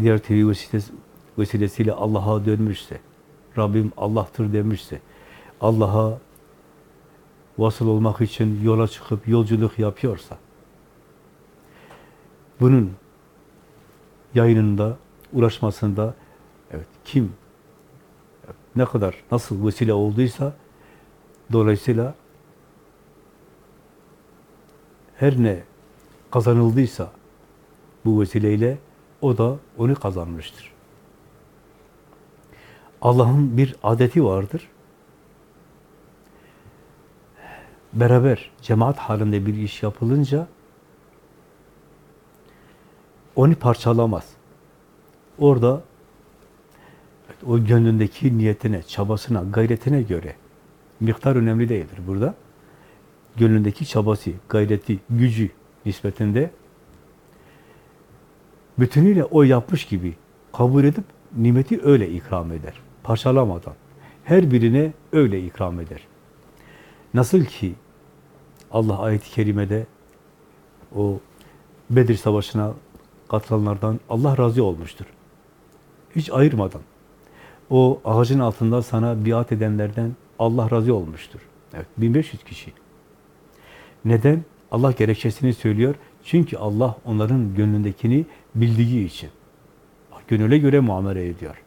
diğer TV vesilesi, vesilesiyle Allah'a dönmüşse, Rabbim Allah'tır demişse, Allah'a vasıl olmak için yola çıkıp yolculuk yapıyorsa, bunun yayınında, uğraşmasında, evet kim ne kadar, nasıl vesile olduysa, dolayısıyla her ne kazanıldıysa bu vesileyle o da onu kazanmıştır. Allah'ın bir adeti vardır. Beraber, cemaat halinde bir iş yapılınca onu parçalamaz. Orada o gönlündeki niyetine, çabasına, gayretine göre miktar önemli değildir burada. Gönlündeki çabası, gayreti, gücü nispetinde bütünüyle o yapmış gibi kabul edip nimeti öyle ikram eder. Parçalamadan. Her birine öyle ikram eder. Nasıl ki Allah ayet-i kerimede o Bedir Savaşı'na katılanlardan Allah razı olmuştur. Hiç ayırmadan. O ağacın altında sana biat edenlerden Allah razı olmuştur. Evet, 1500 kişi. Neden? Allah gerekçesini söylüyor. Çünkü Allah onların gönlündekini bildiği için. Gönüle göre muamele ediyor.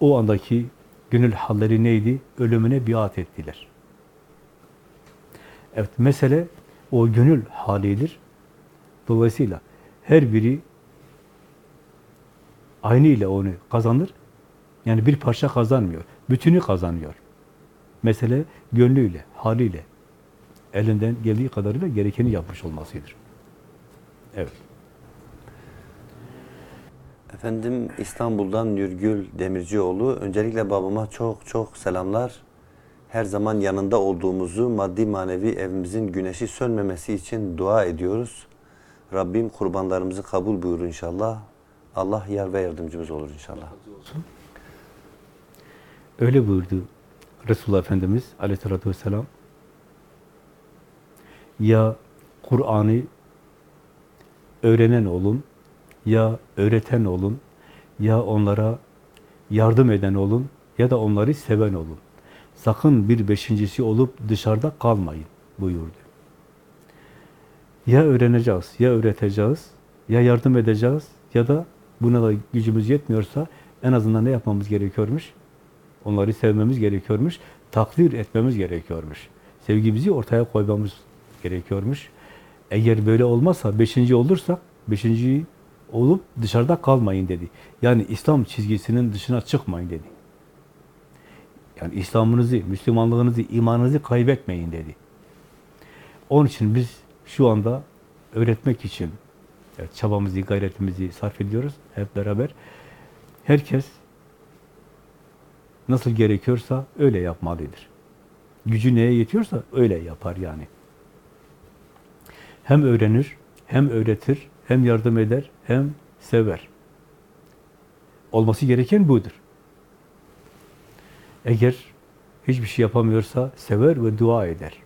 O andaki gönül halleri neydi? Ölümüne biat ettiler. Evet, mesele o gönül halidir. Dolayısıyla her biri aynı ile onu kazanır. Yani bir parça kazanmıyor. Bütünü kazanıyor. Mesele gönlüyle, haliyle, elinden geldiği kadarıyla gerekeni yapmış olmasıdır. Evet. Efendim İstanbul'dan Nürgül Demircioğlu. Öncelikle babama çok çok selamlar. Her zaman yanında olduğumuzu, maddi manevi evimizin güneşi sönmemesi için dua ediyoruz. Rabbim kurbanlarımızı kabul buyurur inşallah. Allah yar ve yardımcımız olur inşallah. Öyle buyurdu Resulullah Efendimiz aleyhissalatü vesselam. Ya Kur'an'ı öğrenen olun, ya öğreten olun, ya onlara yardım eden olun, ya da onları seven olun. Sakın bir beşincisi olup dışarıda kalmayın buyurdu. Ya öğreneceğiz, ya öğreteceğiz, ya yardım edeceğiz, ya da buna da gücümüz yetmiyorsa en azından ne yapmamız gerekiyormuş? Onları sevmemiz gerekiyormuş, takdir etmemiz gerekiyormuş. Sevgimizi ortaya koymamız gerekiyormuş. Eğer böyle olmazsa, beşinci olursak, beşinci olup dışarıda kalmayın dedi. Yani İslam çizgisinin dışına çıkmayın dedi. Yani İslam'ınızı, Müslümanlığınızı, imanınızı kaybetmeyin dedi. Onun için biz şu anda öğretmek için evet, çabamızı, gayretimizi sarf ediyoruz hep beraber. Herkes nasıl gerekiyorsa öyle yapmalıdır. Gücü neye yetiyorsa öyle yapar yani. Hem öğrenir, hem öğretir, hem yardım eder, hem sever. Olması gereken budur. Eğer hiçbir şey yapamıyorsa sever ve dua eder.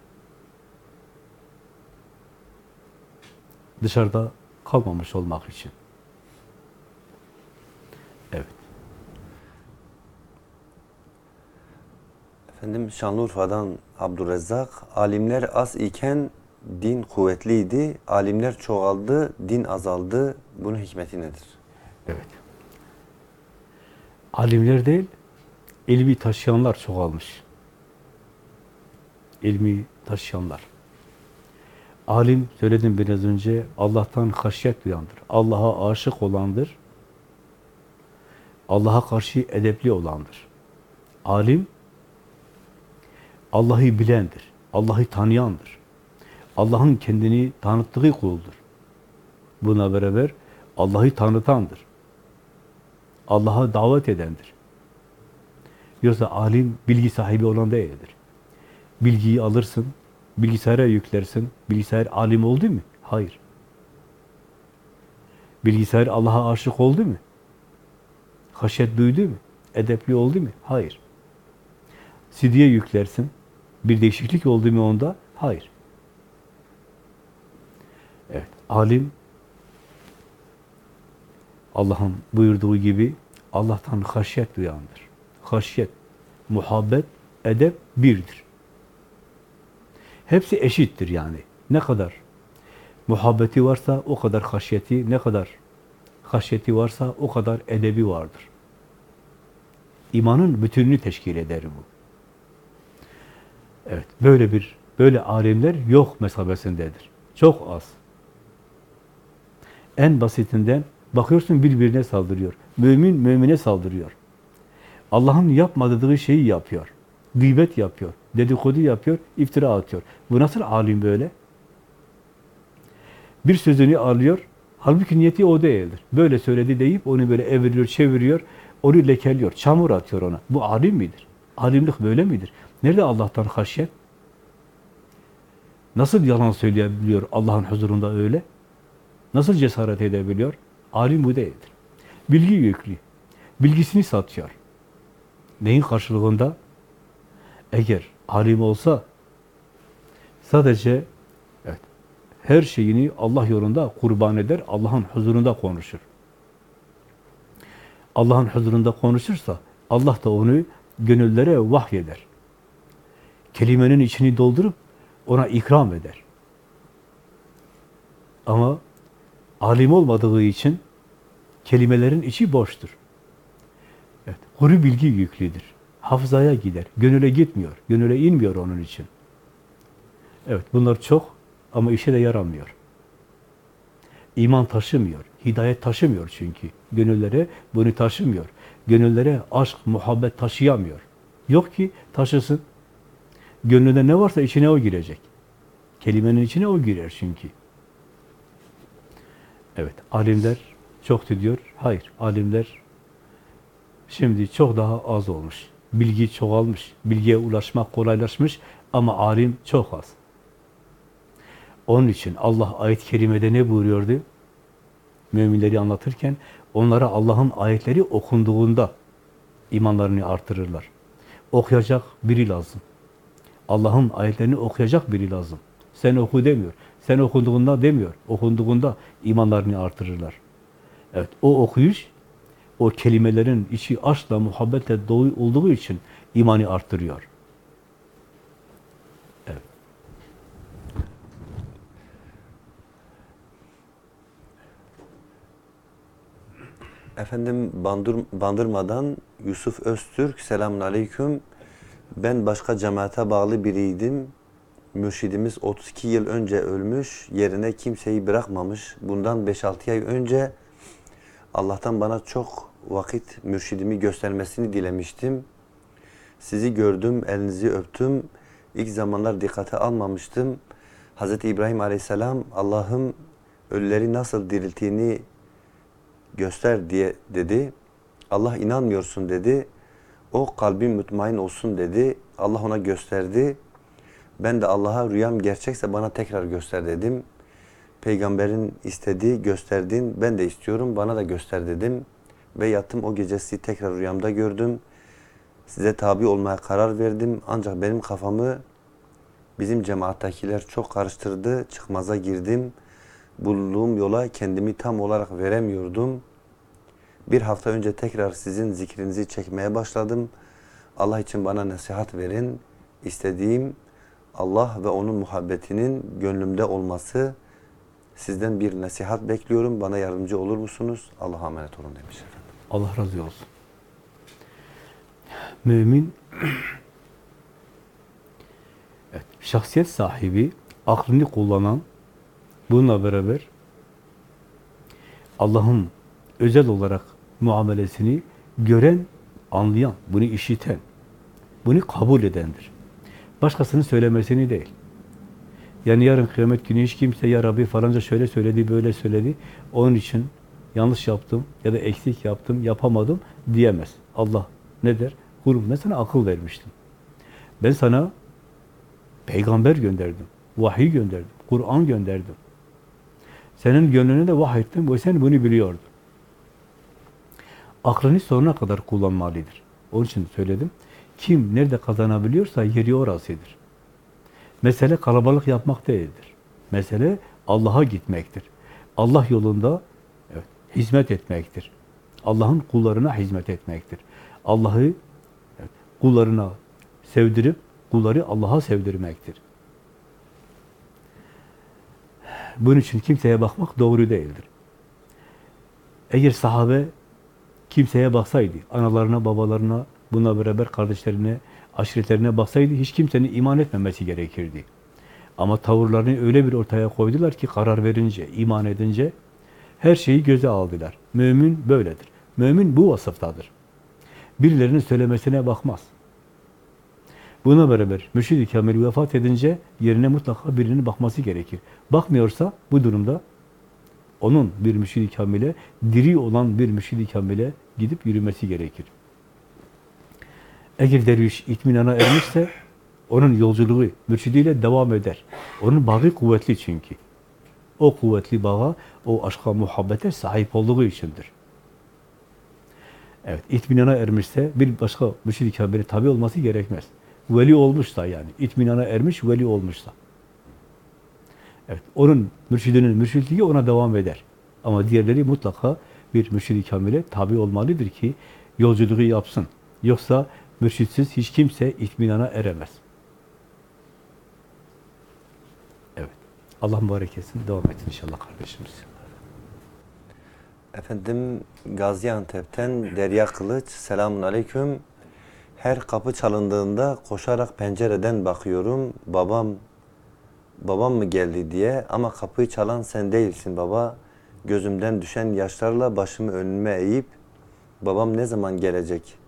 Dışarıda kalmamış olmak için. Evet. Efendim Şanlıurfa'dan Abdurrezzak, alimler az iken din kuvvetliydi, alimler çoğaldı, din azaldı. Bunun hikmeti nedir? Evet. Alimler değil, ilmi taşıyanlar çoğalmış. İlmi taşıyanlar. Alim, söyledim biraz önce, Allah'tan haşyet duyandır. Allah'a aşık olandır. Allah'a karşı edepli olandır. Alim, Allah'ı bilendir. Allah'ı tanıyandır. Allah'ın kendini tanıttığı kuldur. Buna beraber Allah'ı tanıtandır. Allah'a davet edendir. Yoksa alim bilgi sahibi olan değildir. Bilgiyi alırsın, bilgisayara yüklersin. Bilgisayar alim oldu mu? Hayır. Bilgisayar Allah'a aşık oldu mu? Haşyet duydu mu? Edepli oldu mu? Hayır. CD'ye yüklersin. Bir değişiklik oldu mu onda? Hayır. Evet, alim Allah'ın buyurduğu gibi Allah'tan haşyet duyandır. Haşyet, muhabbet, edep birdir. Hepsi eşittir yani. Ne kadar muhabbeti varsa o kadar haşyeti, ne kadar haşyeti varsa o kadar edebi vardır. İmanın bütününü teşkil eder bu. Evet, böyle bir böyle alimler yok mesabesindedir. Çok az. En basitinden bakıyorsun birbirine saldırıyor. Mümin mümine saldırıyor. Allah'ın yapmadığı şeyi yapıyor. Gıybet yapıyor, dedikodu yapıyor, iftira atıyor. Bu nasıl alim böyle? Bir sözünü alıyor, halbuki niyeti o değildir. Böyle söyledi deyip onu böyle eviriyor, çeviriyor, onu lekeliyor, çamur atıyor ona. Bu alim midir? Alimlik böyle midir? Nerede Allah'tan haşyet? Nasıl yalan söyleyebiliyor Allah'ın huzurunda öyle? Nasıl cesaret edebiliyor? Alim bu değildir. Bilgi yüklü. Bilgisini satıyor. Neyin karşılığında? Eğer alim olsa sadece evet, her şeyini Allah yolunda kurban eder, Allah'ın huzurunda konuşur. Allah'ın huzurunda konuşursa Allah da onu gönüllere vahyeder. Kelimenin içini doldurup ona ikram eder. Ama alim olmadığı için kelimelerin içi boştur. Evet, kuru bilgi yüklüdür. Hafızaya gider. Gönüle gitmiyor. Gönüle inmiyor onun için. Evet, bunlar çok ama işe de yaramıyor. İman taşımıyor. Hidayet taşımıyor çünkü. Gönüllere bunu taşımıyor. Gönüllere aşk, muhabbet taşıyamıyor. Yok ki taşısın. Gönlünde ne varsa içine o girecek. Kelimenin içine o girer çünkü. Evet, alimler çok diyor. Hayır, alimler şimdi çok daha az olmuş. Bilgi çoğalmış, bilgiye ulaşmak kolaylaşmış ama alim çok az. Onun için Allah ayet-i kerimede ne buyuruyordu? Müminleri anlatırken onlara Allah'ın ayetleri okunduğunda imanlarını artırırlar. Okuyacak biri lazım. Allah'ın ayetlerini okuyacak biri lazım. Sen oku demiyor. Sen okunduğunda demiyor. Okunduğunda imanlarını artırırlar. Evet, o okuyuş, o kelimelerin içi aşkla, muhabbetle dolu olduğu için imanı arttırıyor. Evet. Efendim Bandır, Bandırma'dan Yusuf Öztürk, selamun aleyküm. Ben başka cemaate bağlı biriydim. Mürşidimiz 32 yıl önce ölmüş, yerine kimseyi bırakmamış. Bundan 5-6 ay önce Allah'tan bana çok vakit mürşidimi göstermesini dilemiştim. Sizi gördüm, elinizi öptüm. İlk zamanlar dikkate almamıştım. Hz. İbrahim Aleyhisselam Allah'ım ölüleri nasıl dirilttiğini göster diye dedi. Allah inanmıyorsun dedi. O kalbin mutmain olsun dedi. Allah ona gösterdi. Ben de Allah'a rüyam gerçekse bana tekrar göster dedim. Peygamberin istediği gösterdin. Ben de istiyorum bana da göster dedim. Ve yattım o gecesi tekrar rüyamda gördüm. Size tabi olmaya karar verdim. Ancak benim kafamı bizim cemaattakiler çok karıştırdı. Çıkmaza girdim. Bulunduğum yola kendimi tam olarak veremiyordum. Bir hafta önce tekrar sizin zikrinizi çekmeye başladım. Allah için bana nasihat verin. İstediğim Allah ve onun muhabbetinin gönlümde olması. Sizden bir nasihat bekliyorum. Bana yardımcı olur musunuz? Allah'a emanet olun demiş efendim. Allah razı olsun. Mümin evet, şahsiyet sahibi, aklını kullanan, bununla beraber Allah'ın özel olarak muamelesini gören, anlayan, bunu işiten, bunu kabul edendir. Başkasının söylemesini değil. Yani yarın kıyamet günü hiç kimse ya Rabbi falanca şöyle söyledi, böyle söyledi. Onun için yanlış yaptım ya da eksik yaptım, yapamadım diyemez. Allah ne der? Kurum ben sana akıl vermiştim. Ben sana peygamber gönderdim, vahiy gönderdim, Kur'an gönderdim. Senin gönlüne de vahiy ettim ve sen bunu biliyordun. Aklını sonuna kadar kullanmalıdır. Onun için söyledim. Kim nerede kazanabiliyorsa yeri orasıdır. Mesele kalabalık yapmak değildir. Mesele Allah'a gitmektir. Allah yolunda evet, hizmet etmektir. Allah'ın kullarına hizmet etmektir. Allah'ı evet, kullarına sevdirip kulları Allah'a sevdirmektir. Bunun için kimseye bakmak doğru değildir. Eğer sahabe kimseye baksaydı, analarına, babalarına, buna beraber kardeşlerine, aşiretlerine baksaydı hiç kimsenin iman etmemesi gerekirdi. Ama tavırlarını öyle bir ortaya koydular ki karar verince, iman edince her şeyi göze aldılar. Mümin böyledir. Mümin bu vasıftadır. Birilerinin söylemesine bakmaz. Buna beraber mürşid-i kamil vefat edince yerine mutlaka birinin bakması gerekir. Bakmıyorsa bu durumda onun bir mürşid-i kamile, diri olan bir mürşid-i kamile gidip yürümesi gerekir. Eğer derviş itminana ermişse onun yolculuğu mürşidiyle devam eder. Onun bağı kuvvetli çünkü. O kuvvetli bağa, o aşka, muhabbete sahip olduğu içindir. Evet, itminana ermişse bir başka mürşid-i kamile tabi olması gerekmez. Veli olmuşsa yani, itminana ermiş, veli olmuşsa. Evet, onun mürşidinin mürşidliği ona devam eder. Ama diğerleri mutlaka bir mürşid-i kamile tabi olmalıdır ki yolculuğu yapsın. Yoksa mürşitsiz hiç kimse itminana eremez. Evet. Allah mübarek etsin. Devam etsin inşallah kardeşimiz. Efendim Gaziantep'ten Derya Kılıç. Selamun Aleyküm. Her kapı çalındığında koşarak pencereden bakıyorum. Babam babam mı geldi diye ama kapıyı çalan sen değilsin baba. Gözümden düşen yaşlarla başımı önüme eğip babam ne zaman gelecek?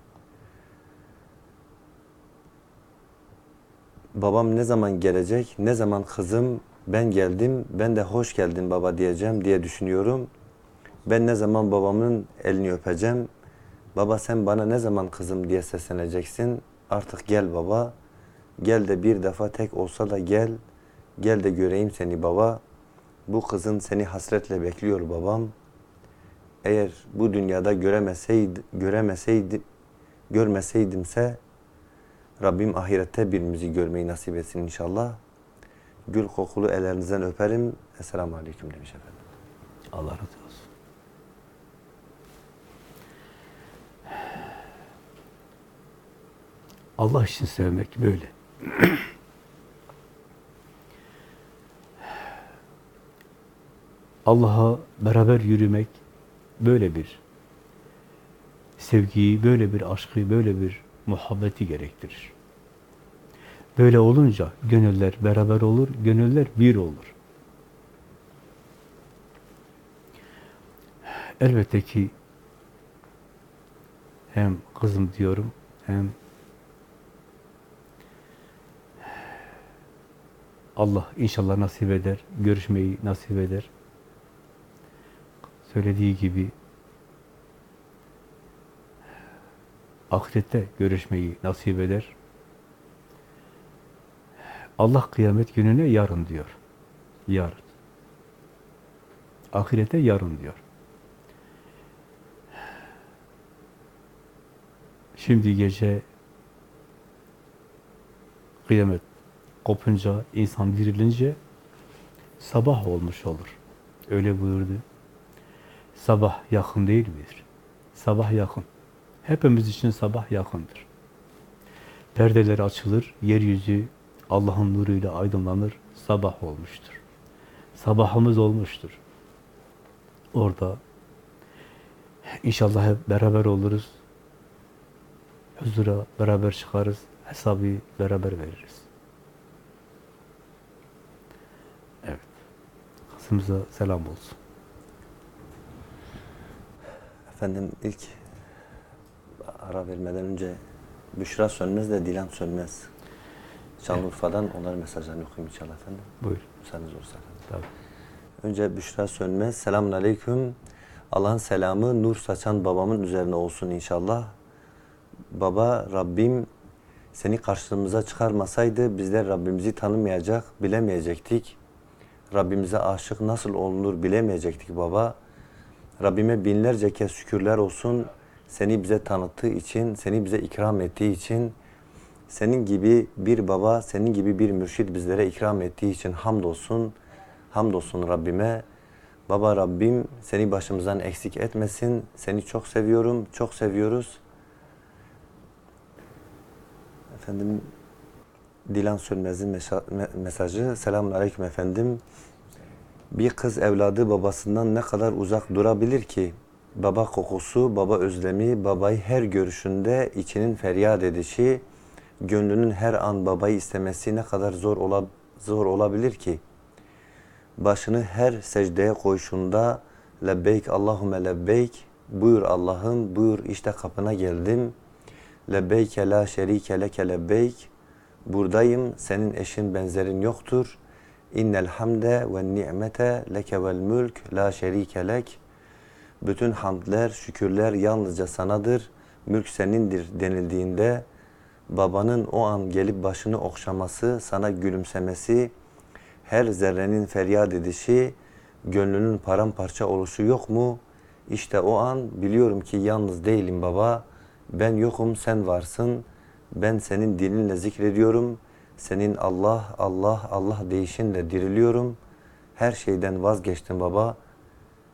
Babam ne zaman gelecek? Ne zaman kızım ben geldim, ben de hoş geldin baba diyeceğim diye düşünüyorum. Ben ne zaman babamın elini öpeceğim? Baba sen bana ne zaman kızım diye sesleneceksin. Artık gel baba. Gel de bir defa tek olsa da gel. Gel de göreyim seni baba. Bu kızın seni hasretle bekliyor babam. Eğer bu dünyada göremeseydi, göremeseydi, görmeseydimse Rabbim ahirette birimizi görmeyi nasip etsin inşallah. Gül kokulu ellerinizden öperim. Esselamu Aleyküm demiş efendim. Allah razı olsun. Allah için sevmek böyle. Allah'a beraber yürümek böyle bir sevgiyi, böyle bir aşkı, böyle bir muhabbeti gerektirir. Böyle olunca gönüller beraber olur, gönüller bir olur. Elbette ki hem kızım diyorum hem Allah inşallah nasip eder, görüşmeyi nasip eder. Söylediği gibi ahirette görüşmeyi nasip eder. Allah kıyamet gününe yarın diyor. Yarın. Ahirete yarın diyor. Şimdi gece kıyamet kopunca, insan dirilince sabah olmuş olur. Öyle buyurdu. Sabah yakın değil midir? Sabah yakın. Hepimiz için sabah yakındır. Perdeler açılır, yeryüzü Allah'ın nuruyla aydınlanır, sabah olmuştur. Sabahımız olmuştur. Orada inşallah hep beraber oluruz. Huzura beraber çıkarız, hesabı beraber veririz. Evet. Kızımıza selam olsun. Efendim ilk ara vermeden önce Büşra Sönmez de Dilan Sönmez. Şanlıurfa'dan onların mesajlarını okuyayım inşallah efendim. Buyur. Müsaadeniz olursa. Tabii. Önce Büşra Sönmez. Selamun Aleyküm. Allah'ın selamı nur saçan babamın üzerine olsun inşallah. Baba Rabbim seni karşımıza çıkarmasaydı bizler Rabbimizi tanımayacak, bilemeyecektik. Rabbimize aşık nasıl olunur bilemeyecektik baba. Rabbime binlerce kez şükürler olsun. Seni bize tanıttığı için, seni bize ikram ettiği için, senin gibi bir baba, senin gibi bir mürşit bizlere ikram ettiği için hamdolsun. Hamdolsun Rabbime. Baba Rabbim seni başımızdan eksik etmesin. Seni çok seviyorum, çok seviyoruz. Efendim Dilan Sönmez'in mesajı. Selamun Aleyküm efendim. Bir kız evladı babasından ne kadar uzak durabilir ki? Baba kokusu, baba özlemi, babayı her görüşünde içinin feryat edişi, gönlünün her an babayı istemesi ne kadar zor ola, zor olabilir ki? Başını her secdeye koyuşunda lebbeyk Allahümme lebbeyk buyur Allah'ım buyur işte kapına geldim. Lebbeyke la şerike leke lebbeyk buradayım senin eşin benzerin yoktur. İnnel hamde ve ni'mete leke vel mülk la şerike lek. Bütün hamdler, şükürler yalnızca sanadır. Mülk senindir denildiğinde babanın o an gelip başını okşaması, sana gülümsemesi, her zerrenin feryat edişi, gönlünün paramparça oluşu yok mu? İşte o an biliyorum ki yalnız değilim baba. Ben yokum, sen varsın. Ben senin dilinle zikrediyorum. Senin Allah, Allah, Allah deyişinle diriliyorum. Her şeyden vazgeçtim baba.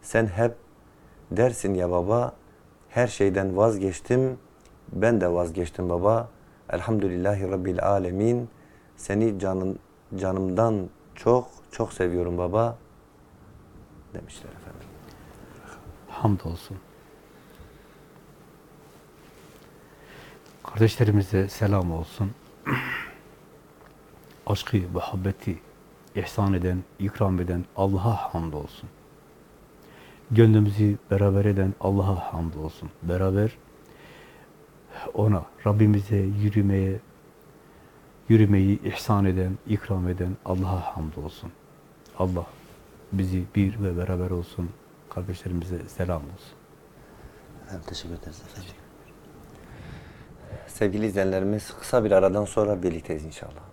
Sen hep dersin ya baba, her şeyden vazgeçtim. Ben de vazgeçtim baba. Elhamdülillahi Rabbil Alemin. Seni canın, canımdan çok çok seviyorum baba demişler efendim. Hamdolsun. Kardeşlerimize selam olsun. Aşkı, muhabbeti ihsan eden, ikram eden Allah'a hamdolsun. Gönlümüzü beraber eden Allah'a hamdolsun. Beraber ona, Rabbimize yürümeye, yürümeyi ihsan eden, ikram eden Allah'a hamdolsun. Allah bizi bir ve beraber olsun. Kardeşlerimize selam olsun. Efendim teşekkür ederiz efendim. Sevgili izleyenlerimiz kısa bir aradan sonra birlikteyiz inşallah.